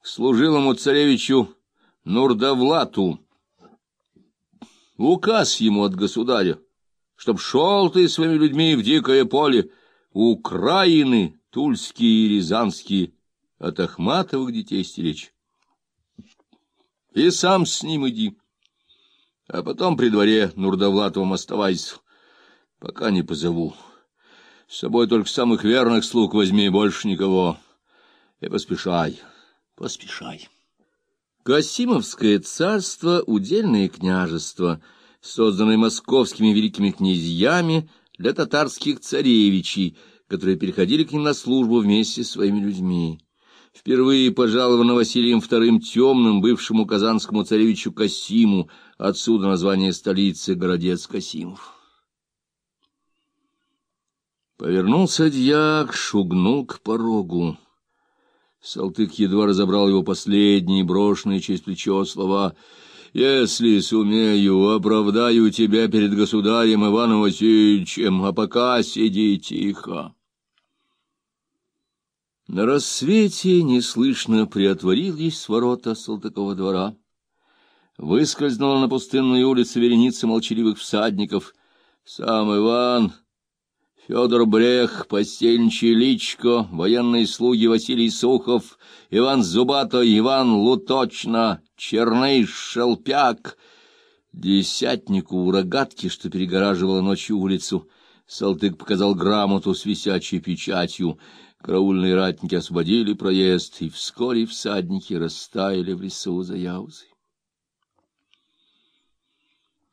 к служилому царевичу Нурдавлату. Указ ему от государя, чтоб шел ты своими людьми в дикое поле, Украины, тульские и рязанские, от Ахматовых детей стеречь. И сам с ним иди, а потом при дворе Нурдавлатовым оставайся, пока не позову. С собой только самых верных слуг возьми, больше никого. И поспешай, поспешай. Касимовское царство — удельное княжество, созданное московскими великими князьями для татарских царевичей, которые переходили к ним на службу вместе с своими людьми. Впервые пожаловано Василием II Темным, бывшему казанскому царевичу Касиму, отсюда название столицы городец Касимов. Повернулся дьяк, шугнул к порогу. Салтык едва разобрал его последние, брошенные через плечо слова «Если сумею, оправдаю тебя перед государем Иваном Васильевичем, а пока сиди тихо». На рассвете неслышно приотворились ворота Салтыкова двора. Выскользнула на пустынную улицу вереница молчаливых всадников. Сам Иван Федор Брех, постельничий Личко, военные слуги Василий Сухов, Иван Зубато, Иван Луточно, Черныш, Шелпяк. Десятнику у рогатки, что перегораживала ночью улицу, Салтык показал грамоту с висячей печатью. Караульные ратники освободили проезд, и вскоре всадники растаяли в лесу за Яузой.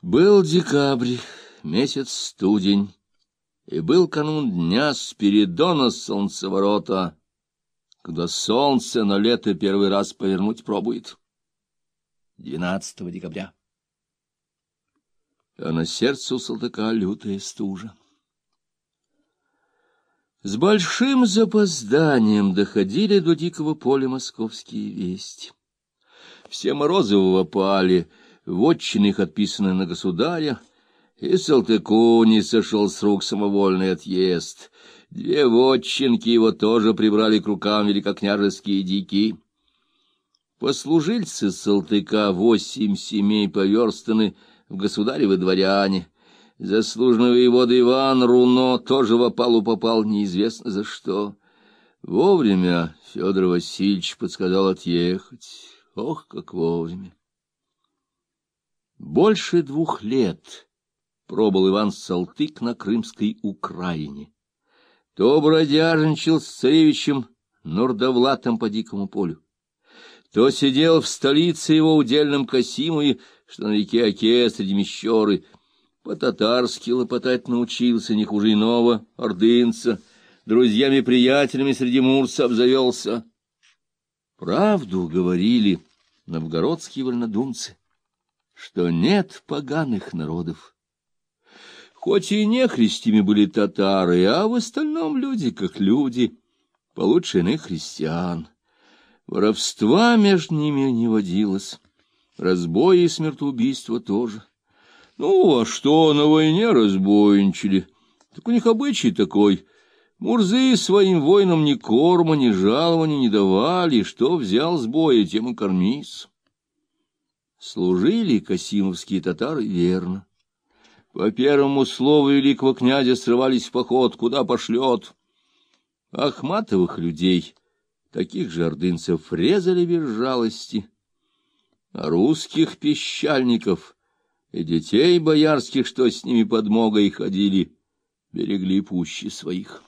Был декабрь, месяц студень и был канун дня Спиридона солнцеворота, когда солнце на лето первый раз повернуть пробует. 12 декабря. А на сердце у Салтыка лютая стужа. С большим запозданием доходили до дикого поля московские вести. Все Морозовы опали, вотчины их отписаны на государя, и Салтыку не сошел с рук самовольный отъезд. Две вотчинки его тоже прибрали к рукам великокняжеские дики. Послужильцы Салтыка восемь семей поверстаны в государевы дворяне. Заслуженный воевода Иван Руно тоже в опалу попал неизвестно за что. Вовремя Федор Васильевич подсказал отъехать. Ох, как вовремя! Больше двух лет пробыл Иван Салтык на Крымской Украине. То бродяжничал с царевичем Нурдавлатом по дикому полю, то сидел в столице его удельном Касимове, что на реке Оке среди мещеры, по-татарски лопотать научился не хуже иного ордынца, друзьями-приятелями среди мурса обзавелся. Правду говорили новгородские вольнодумцы, что нет поганых народов Хоть и не христими были татары, а в остальном люди как люди, получше иных христиан. Воровства между ними не водилось, разбои и смертоубийства тоже. Ну, а что на войне разбойничали? Так у них обычай такой. Мурзы своим воинам ни корма, ни жалования не давали, что взял с боя, тем и кормись. Служили касимовские татары верно. По первому слову великого князя срывались в поход, куда пошлет. Ахматовых людей, таких же ордынцев, резали без жалости, а русских пещальников и детей боярских, что с ними подмогой ходили, берегли пуще своих.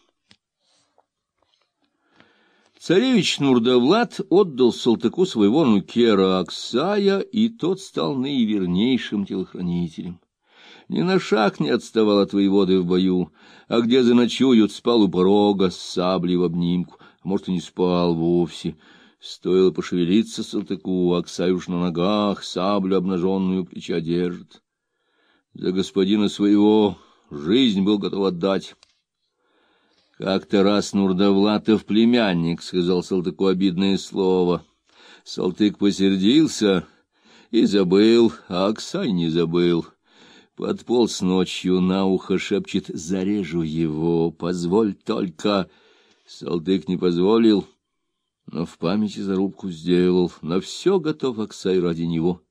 Царевич Нурдавлад отдал Салтыку своего нукера Аксая, и тот стал наивернейшим телохранителем ни на шаг не отставал от воеводы в бою, а где заночуют, спал у порога с саблей в обнимку, а может, и не спал вовсе. Стоило пошевелиться Салтыку, Аксай уж на ногах, саблю обнаженную плеча держит. За господина своего жизнь был готов отдать. Как-то раз Нурдавлатов племянник сказал Салтыку обидное слово. Салтык посердился и забыл, а Аксай не забыл. Подполз ночью, на ухо шепчет «Зарежу его, позволь только». Салтык не позволил, но в памяти зарубку сделал, на все готов Аксай ради него.